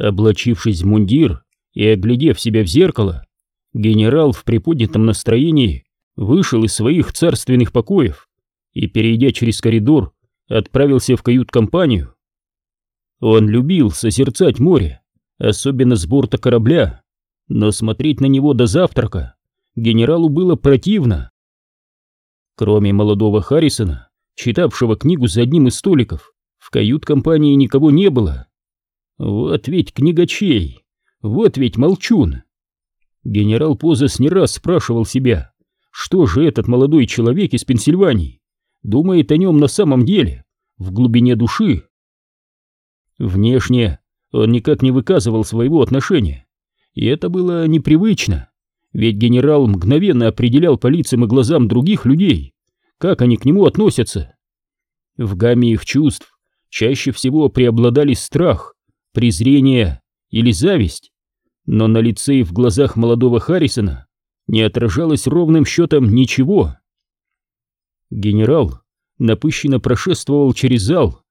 Облачившись в мундир и оглядев себя в зеркало, генерал в приподнятом настроении вышел из своих царственных покоев и, перейдя через коридор, отправился в кают-компанию. Он любил созерцать море, особенно с борта корабля, но смотреть на него до завтрака генералу было противно. Кроме молодого Харрисона, читавшего книгу за одним из столиков, в кают-компании никого не было. Вот ведь книгачей, вот ведь молчун. Генерал Позас не раз спрашивал себя, что же этот молодой человек из Пенсильвании думает о нем на самом деле, в глубине души. Внешне он никак не выказывал своего отношения, и это было непривычно, ведь генерал мгновенно определял по лицам и глазам других людей, как они к нему относятся. В гамме их чувств чаще всего преобладали страх, презрение или зависть, но на лице и в глазах молодого Харрисона не отражалось ровным счетом ничего. Генерал напыщенно прошествовал через зал.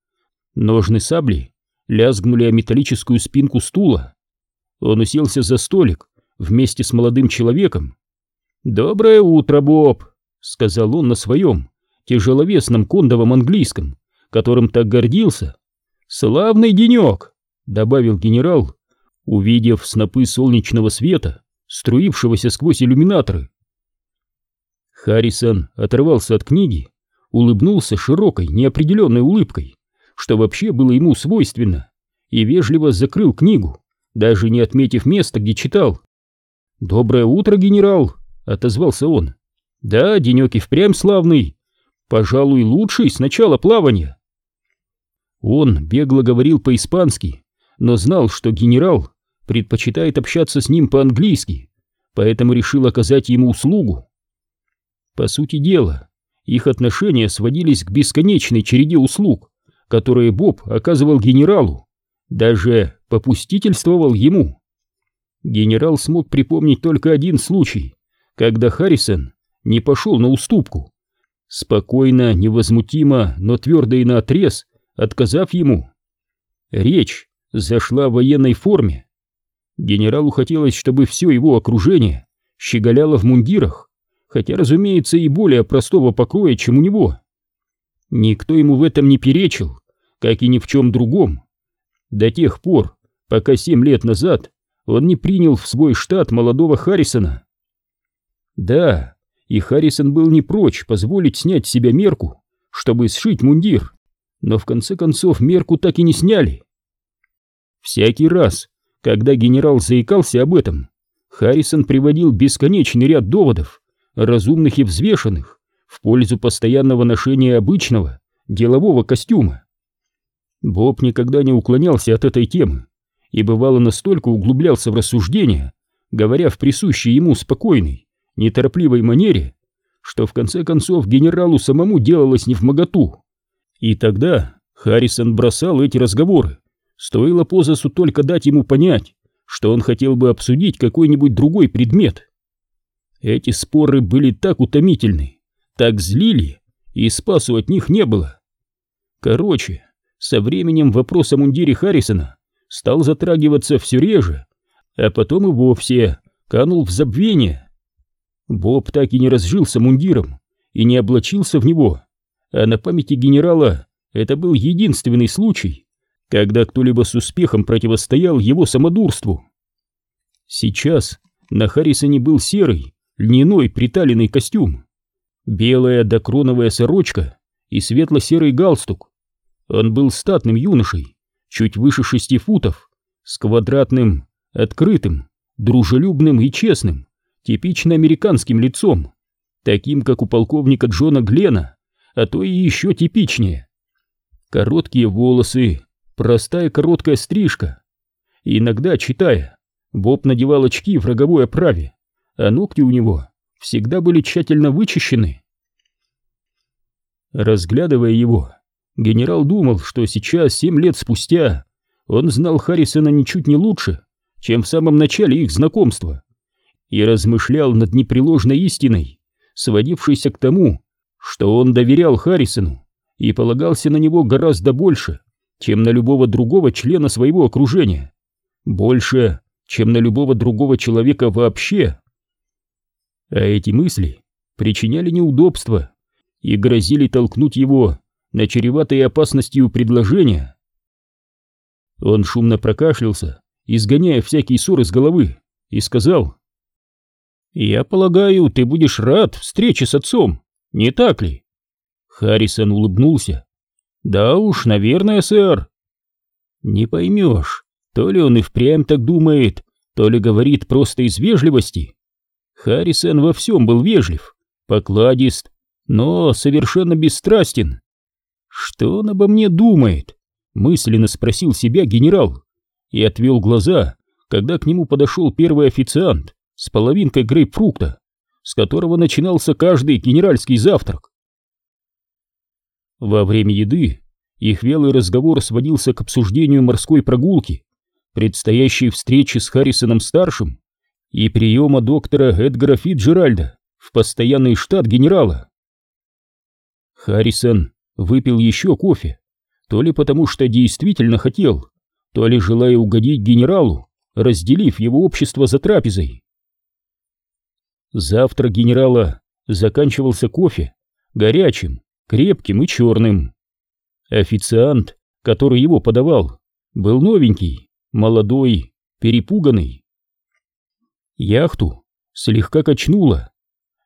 Ножны сабли лязгнули о металлическую спинку стула. Он уселся за столик вместе с молодым человеком. «Доброе утро, Боб!» — сказал он на своем тяжеловесном кондовом английском, которым так гордился. «Славный денек!» — добавил генерал, увидев снопы солнечного света, струившегося сквозь иллюминаторы. Харрисон оторвался от книги, улыбнулся широкой, неопределенной улыбкой, что вообще было ему свойственно, и вежливо закрыл книгу, даже не отметив места, где читал. «Доброе утро, генерал!» — отозвался он. «Да, денек и впрямь славный. Пожалуй, лучший с начала плавания». Он бегло говорил по-испански, но знал, что генерал предпочитает общаться с ним по-английски, поэтому решил оказать ему услугу. По сути дела, их отношения сводились к бесконечной череде услуг, которые Боб оказывал генералу, даже попустительствовал ему. Генерал смог припомнить только один случай, когда Харрисон не пошел на уступку, спокойно, невозмутимо, но твердо и наотрез, отказав ему. Речь зашла в военной форме. Генералу хотелось, чтобы все его окружение щеголяло в мундирах, хотя, разумеется, и более простого покроя, чем у него. Никто ему в этом не перечил, как и ни в чем другом. До тех пор, пока семь лет назад он не принял в свой штат молодого Харрисона. Да, и Харрисон был не прочь позволить снять с себя мерку, чтобы сшить мундир, но в конце концов мерку так и не сняли. Всякий раз, когда генерал заикался об этом, Харрисон приводил бесконечный ряд доводов, разумных и взвешенных, в пользу постоянного ношения обычного делового костюма. Боб никогда не уклонялся от этой темы и бывало настолько углублялся в рассуждения, говоря в присущей ему спокойной, неторопливой манере, что в конце концов генералу самому делалось не в моготу. И тогда Харрисон бросал эти разговоры, стоило Позасу только дать ему понять, что он хотел бы обсудить какой-нибудь другой предмет. Эти споры были так утомительны, так злили, и спасу от них не было. Короче, со временем вопрос о мундире Харрисона стал затрагиваться все реже, а потом и вовсе канул в забвение. Боб так и не разжился мундиром и не облачился в него, а на памяти генерала это был единственный случай, когда кто-либо с успехом противостоял его самодурству. Сейчас на Харрисоне был серый, льняной приталенный костюм, белая докроновая сорочка и светло-серый галстук. Он был статным юношей, чуть выше шести футов, с квадратным, открытым, дружелюбным и честным, типично американским лицом, таким, как у полковника Джона Глена, а то и еще типичнее. Короткие волосы, простая короткая стрижка. Иногда, читая, Боб надевал очки в роговой оправе, а ногти у него всегда были тщательно вычищены. Разглядывая его, генерал думал, что сейчас, семь лет спустя, он знал Харрисона ничуть не лучше, чем в самом начале их знакомства и размышлял над непреложной истиной, сводившейся к тому, что он доверял Харрисону и полагался на него гораздо больше, чем на любого другого члена своего окружения. Больше, чем на любого другого человека вообще. А эти мысли причиняли неудобства и грозили толкнуть его на чреватые опасностью предложения. Он шумно прокашлялся, изгоняя всякий ссор из головы, и сказал, «Я полагаю, ты будешь рад встрече с отцом, не так ли?» Харрисон улыбнулся. «Да уж, наверное, сэр». «Не поймешь, то ли он и впрямь так думает, то ли говорит просто из вежливости». Харрисон во всем был вежлив, покладист, но совершенно бесстрастен. «Что он обо мне думает?» — мысленно спросил себя генерал и отвел глаза, когда к нему подошел первый официант с половинкой грейпфрукта, с которого начинался каждый генеральский завтрак. Во время еды их велый разговор сводился к обсуждению морской прогулки, предстоящей встречи с Харрисоном-старшим и приема доктора Эдгара Фиджеральда в постоянный штат генерала. Харрисон выпил еще кофе, то ли потому что действительно хотел, то ли желая угодить генералу, разделив его общество за трапезой. Завтра генерала заканчивался кофе, горячим, крепким и черным. Официант, который его подавал, был новенький, молодой, перепуганный. Яхту слегка качнуло.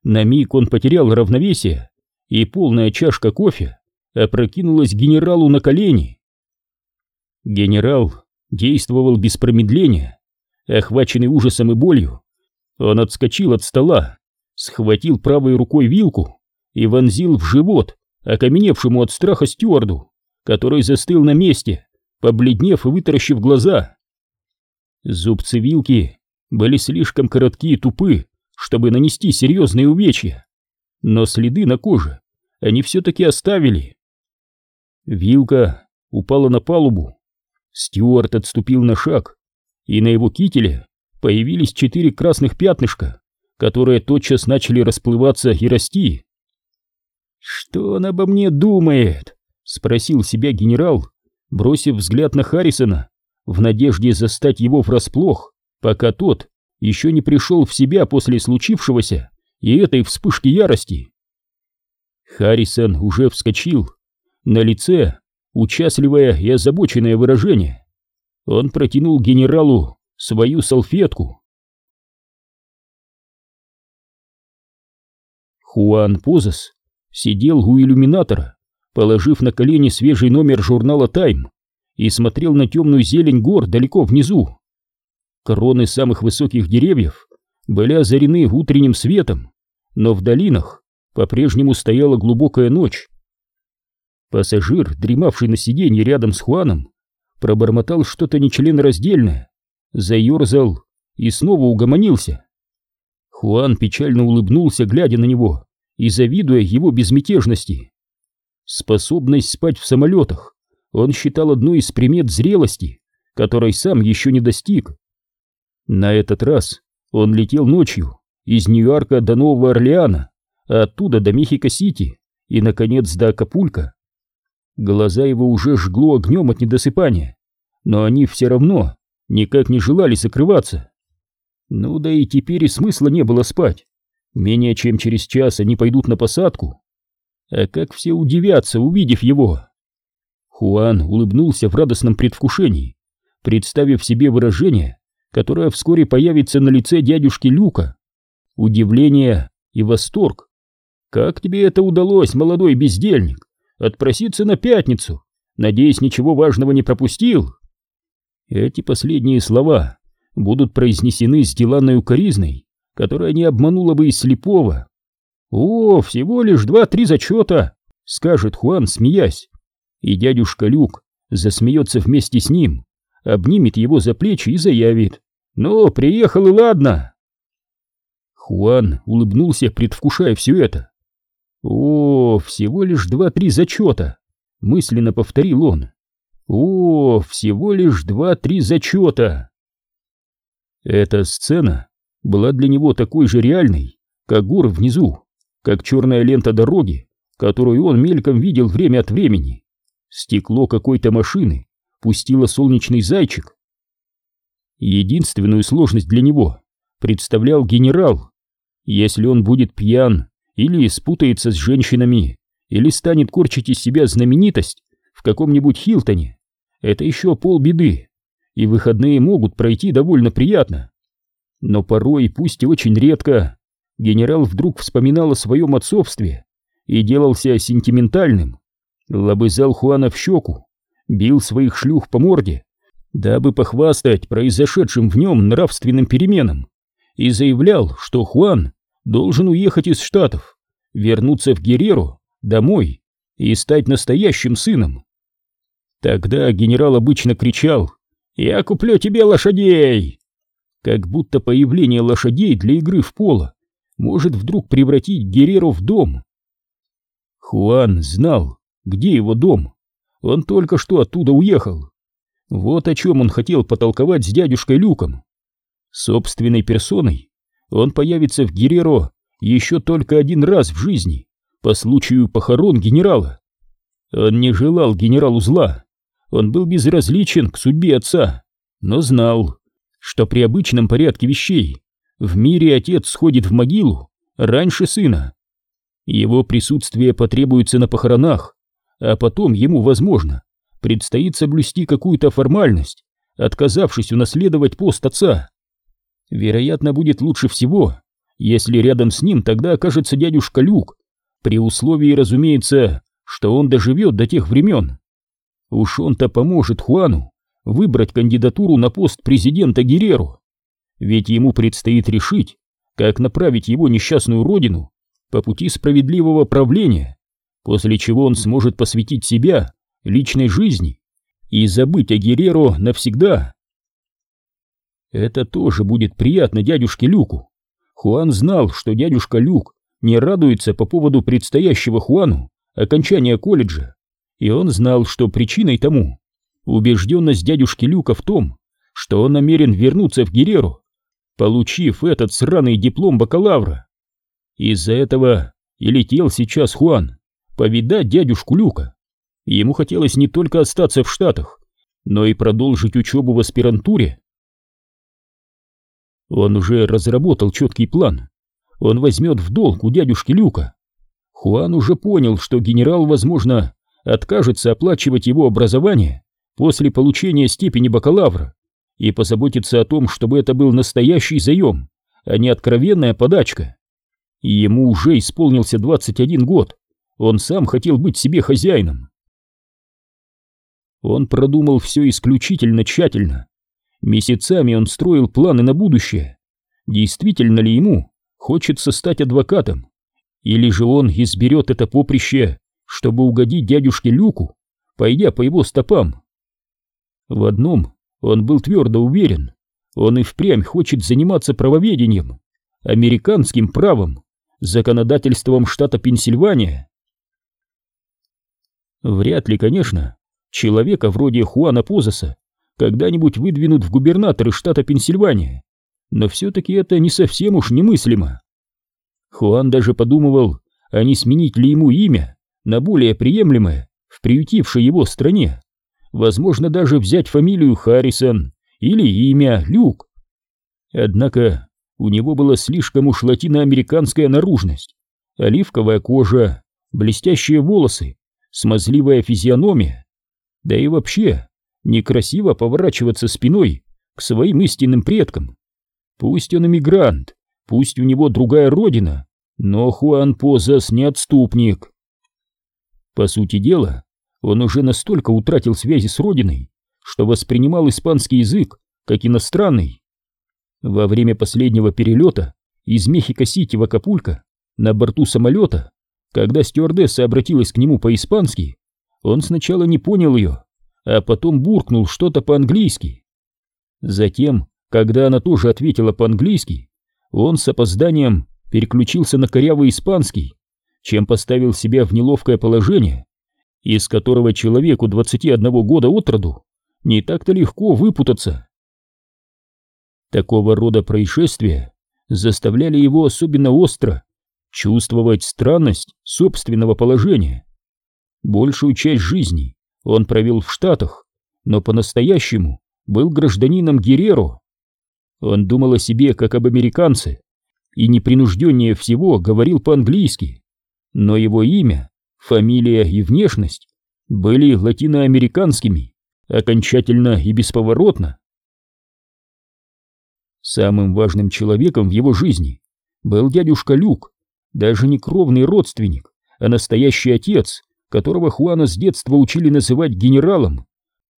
На миг он потерял равновесие, и полная чашка кофе опрокинулась генералу на колени. Генерал действовал без промедления, охваченный ужасом и болью. Он отскочил от стола, схватил правой рукой вилку и вонзил в живот окаменевшему от страха стюарду, который застыл на месте, побледнев и вытаращив глаза. Зубцы вилки были слишком коротки и тупы, чтобы нанести серьезные увечья, но следы на коже они все-таки оставили. Вилка упала на палубу. Стюарт отступил на шаг, и на его кителе появились четыре красных пятнышка, которые тотчас начали расплываться и расти. «Что он обо мне думает?» — спросил себя генерал, бросив взгляд на Харрисона, в надежде застать его врасплох, пока тот еще не пришел в себя после случившегося и этой вспышки ярости. Харрисон уже вскочил. На лице участливое и озабоченное выражение. Он протянул генералу свою салфетку. Хуан Позас сидел у иллюминатора, положив на колени свежий номер журнала «Тайм» и смотрел на темную зелень гор далеко внизу. Кроны самых высоких деревьев были озарены утренним светом, но в долинах по-прежнему стояла глубокая ночь. Пассажир, дремавший на сиденье рядом с Хуаном, пробормотал что-то нечленораздельное, заерзал и снова угомонился. Хуан печально улыбнулся, глядя на него и завидуя его безмятежности. Способность спать в самолетах он считал одной из примет зрелости, которой сам еще не достиг. На этот раз он летел ночью из Нью-Йорка до Нового Орлеана, а оттуда до Мехико-Сити и, наконец, до Акапулька. Глаза его уже жгло огнем от недосыпания, но они все равно никак не желали закрываться. Ну да и теперь и смысла не было спать. Менее чем через час они пойдут на посадку. А как все удивятся, увидев его. Хуан улыбнулся в радостном предвкушении, представив себе выражение, которое вскоре появится на лице дядюшки Люка. Удивление и восторг. «Как тебе это удалось, молодой бездельник? Отпроситься на пятницу? Надеюсь, ничего важного не пропустил?» Эти последние слова будут произнесены с деланной укоризной, которая не обманула бы и слепого. «О, всего лишь два-три зачета!» — скажет Хуан, смеясь. И дядюшка Люк засмеется вместе с ним, обнимет его за плечи и заявит. «Ну, приехал и ладно!» Хуан улыбнулся, предвкушая все это. «О, всего лишь два-три зачета!» — мысленно повторил он. «О, всего лишь два-три зачета!» Эта сцена была для него такой же реальной, как горы внизу, как черная лента дороги, которую он мельком видел время от времени. Стекло какой-то машины пустило солнечный зайчик. Единственную сложность для него представлял генерал. Если он будет пьян или спутается с женщинами, или станет корчить из себя знаменитость в каком-нибудь Хилтоне, это еще полбеды, и выходные могут пройти довольно приятно. Но порой, пусть и очень редко, генерал вдруг вспоминал о своем отцовстве и делался сентиментальным, лобызал Хуана в щеку, бил своих шлюх по морде, дабы похвастать произошедшим в нем нравственным переменам, и заявлял, что Хуан должен уехать из Штатов, вернуться в Гереру, домой и стать настоящим сыном. Тогда генерал обычно кричал «Я куплю тебе лошадей!» Как будто появление лошадей для игры в поло может вдруг превратить Гереру в дом. Хуан знал, где его дом. Он только что оттуда уехал. Вот о чем он хотел потолковать с дядюшкой Люком. Собственной персоной он появится в Гереро еще только один раз в жизни, по случаю похорон генерала. Он не желал генералу зла, он был безразличен к судьбе отца, но знал, что при обычном порядке вещей в мире отец сходит в могилу раньше сына. Его присутствие потребуется на похоронах, а потом ему, возможно, предстоит соблюсти какую-то формальность, отказавшись унаследовать пост отца. Вероятно, будет лучше всего, если рядом с ним тогда окажется дядюшка Люк, при условии, разумеется, что он доживет до тех времен. Уж он-то поможет Хуану выбрать кандидатуру на пост президента Гереру. Ведь ему предстоит решить, как направить его несчастную родину по пути справедливого правления, после чего он сможет посвятить себя личной жизни и забыть о Гереро навсегда. Это тоже будет приятно дядюшке Люку. Хуан знал, что дядюшка Люк не радуется по поводу предстоящего Хуану окончания колледжа, и он знал, что причиной тому убежденность дядюшки Люка в том, что он намерен вернуться в Гереру, получив этот сраный диплом бакалавра. Из-за этого и летел сейчас Хуан повидать дядюшку Люка. Ему хотелось не только остаться в Штатах, но и продолжить учебу в аспирантуре. Он уже разработал четкий план. Он возьмет в долг у дядюшки Люка. Хуан уже понял, что генерал, возможно, откажется оплачивать его образование после получения степени бакалавра и позаботиться о том, чтобы это был настоящий заем, а не откровенная подачка. Ему уже исполнился 21 год, он сам хотел быть себе хозяином. Он продумал все исключительно тщательно. Месяцами он строил планы на будущее. Действительно ли ему хочется стать адвокатом? Или же он изберет это поприще, чтобы угодить дядюшке Люку, пойдя по его стопам? В одном он был твердо уверен. Он и впрямь хочет заниматься правоведением, американским правом, законодательством штата Пенсильвания. Вряд ли, конечно, человека вроде Хуана Позаса когда-нибудь выдвинут в губернаторы штата Пенсильвания, но все-таки это не совсем уж немыслимо. Хуан даже подумывал, а не сменить ли ему имя на более приемлемое в приютившей его стране, возможно даже взять фамилию Харрисон или имя Люк. Однако у него была слишком уж латиноамериканская наружность, оливковая кожа, блестящие волосы, смазливая физиономия. Да и вообще, некрасиво поворачиваться спиной к своим истинным предкам. Пусть он эмигрант, пусть у него другая родина, но Хуан Позас не отступник. По сути дела, он уже настолько утратил связи с родиной, что воспринимал испанский язык как иностранный. Во время последнего перелета из Мехико-Сити в Акапулько на борту самолета когда стюардесса обратилась к нему по-испански, он сначала не понял ее, а потом буркнул что-то по-английски. Затем, когда она тоже ответила по-английски, он с опозданием переключился на корявый испанский, чем поставил себя в неловкое положение, из которого человеку 21 года от роду не так-то легко выпутаться. Такого рода происшествия заставляли его особенно остро чувствовать странность собственного положения. Большую часть жизни он провел в Штатах, но по-настоящему был гражданином Герреро. Он думал о себе как об американце и непринужденнее всего говорил по-английски, но его имя, фамилия и внешность были латиноамериканскими, окончательно и бесповоротно. Самым важным человеком в его жизни был дядюшка Люк, даже не кровный родственник, а настоящий отец, которого Хуана с детства учили называть генералом,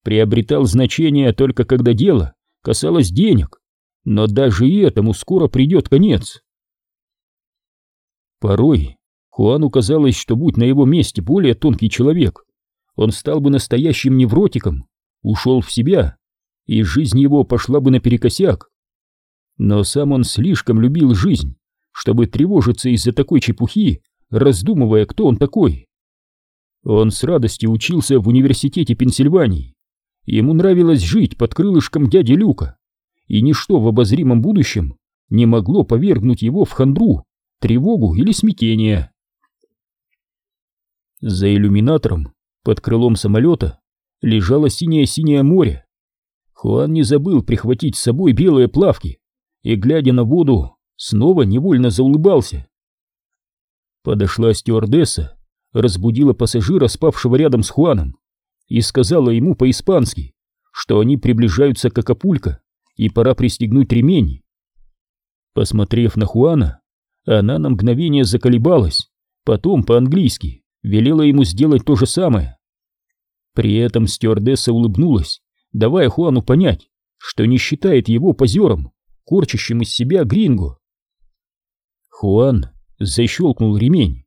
приобретал значение только когда дело касалось денег, но даже и этому скоро придет конец. Порой Хуану казалось, что будь на его месте более тонкий человек, он стал бы настоящим невротиком, ушел в себя, и жизнь его пошла бы наперекосяк. Но сам он слишком любил жизнь, чтобы тревожиться из-за такой чепухи, раздумывая, кто он такой. Он с радостью учился в университете Пенсильвании. Ему нравилось жить под крылышком дяди Люка, и ничто в обозримом будущем не могло повергнуть его в хандру, тревогу или смятение. За иллюминатором, под крылом самолета, лежало синее-синее море. Хуан не забыл прихватить с собой белые плавки и, глядя на воду, снова невольно заулыбался. Подошла стюардесса, разбудила пассажира, спавшего рядом с Хуаном, и сказала ему по-испански, что они приближаются к Акапулько и пора пристегнуть ремень. Посмотрев на Хуана, она на мгновение заколебалась, потом по-английски велела ему сделать то же самое. При этом стюардесса улыбнулась, давая Хуану понять, что не считает его позером, корчащим из себя гринго. Хуан защелкнул ремень.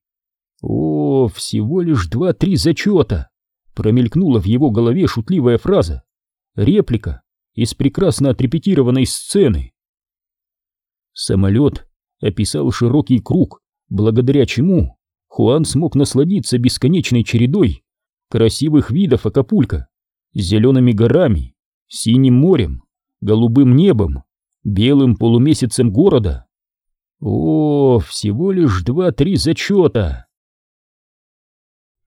«О, всего лишь два-три зачета!» Промелькнула в его голове шутливая фраза. Реплика из прекрасно отрепетированной сцены. Самолет описал широкий круг, благодаря чему Хуан смог насладиться бесконечной чередой красивых видов Акапулько, зелеными горами, синим морем, голубым небом, белым полумесяцем города. О, всего лишь два-три зачета!